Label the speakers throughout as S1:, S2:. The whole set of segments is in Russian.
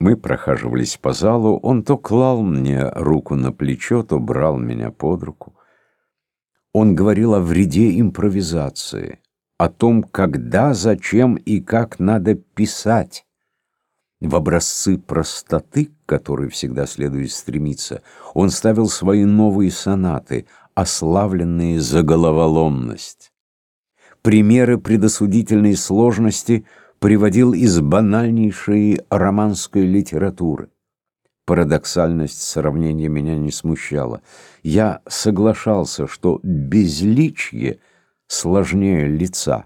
S1: Мы прохаживались по залу, он то клал мне руку на плечо, то брал меня под руку. Он говорил о вреде импровизации, о том, когда, зачем и как надо писать. В образцы простоты, к которой всегда следует стремиться, он ставил свои новые сонаты, ославленные за головоломность. Примеры предосудительной сложности – приводил из банальнейшей романской литературы. Парадоксальность сравнения меня не смущала. Я соглашался, что безличие сложнее лица,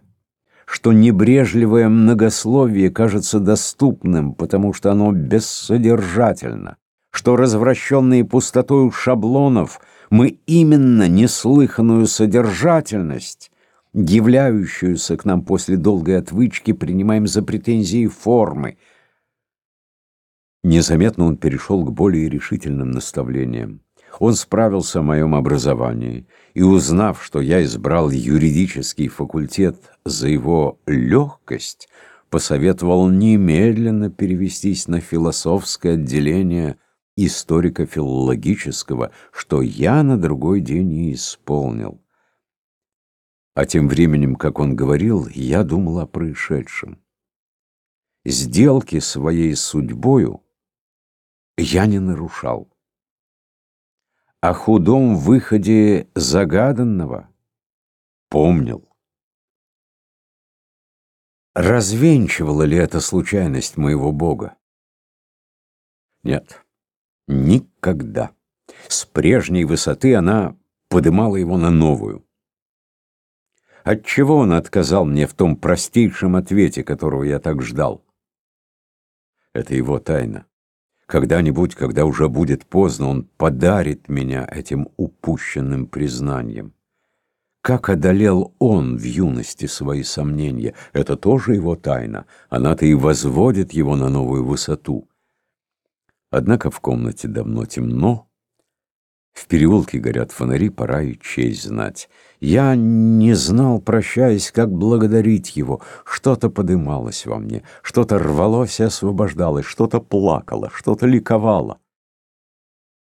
S1: что небрежливое многословие кажется доступным, потому что оно бессодержательно, что развращенные пустотою шаблонов мы именно неслыханную содержательность являющуюся к нам после долгой отвычки, принимаем за претензии формы. Незаметно он перешел к более решительным наставлениям. Он справился о моем образовании, и, узнав, что я избрал юридический факультет за его легкость, посоветовал немедленно перевестись на философское отделение историко-филологического, что я на другой день и исполнил. А тем временем, как он говорил, я думал о происшедшем. Сделки своей судьбою я не нарушал. О худом выходе загаданного помнил. Развенчивала ли это случайность моего Бога? Нет, никогда. С прежней высоты она подымала его на новую. Отчего он отказал мне в том простейшем ответе, которого я так ждал? Это его тайна. Когда-нибудь, когда уже будет поздно, он подарит меня этим упущенным признанием. Как одолел он в юности свои сомнения, это тоже его тайна. Она-то и возводит его на новую высоту. Однако в комнате давно темно, в переулке горят фонари, пора и честь знать. Я не знал, прощаясь, как благодарить его. Что-то подымалось во мне, что-то рвалось и освобождалось, что-то плакало, что-то ликовало.